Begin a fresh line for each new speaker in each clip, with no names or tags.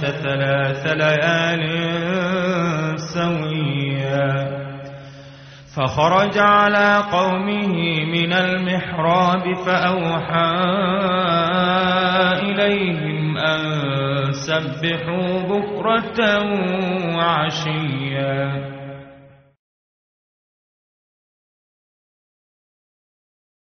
ثلاث ليال سويا. فخرج على قومه من المحراب فأوحى إليهم أن سبحوا بكرة وعشيا.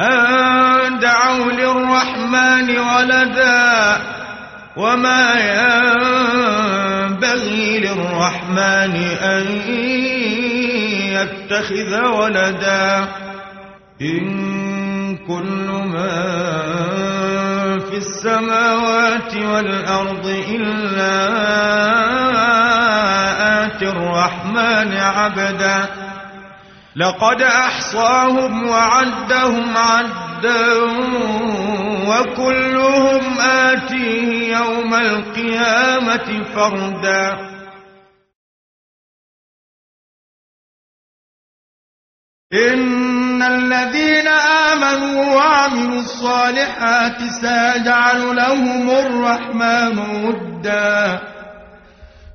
أن دعوا للرحمن ولدا وما ينبغي للرحمن أن يتخذ ولدا إن كل ما في السماوات والأرض إلا آتي الرحمن عبداً لقد أحصاهم وعدهم عدا وكلهم آتيه يوم القيامة فردا. إن الذين آمنوا وعملوا الصالحات سيجعل لهم الرحمن ودا.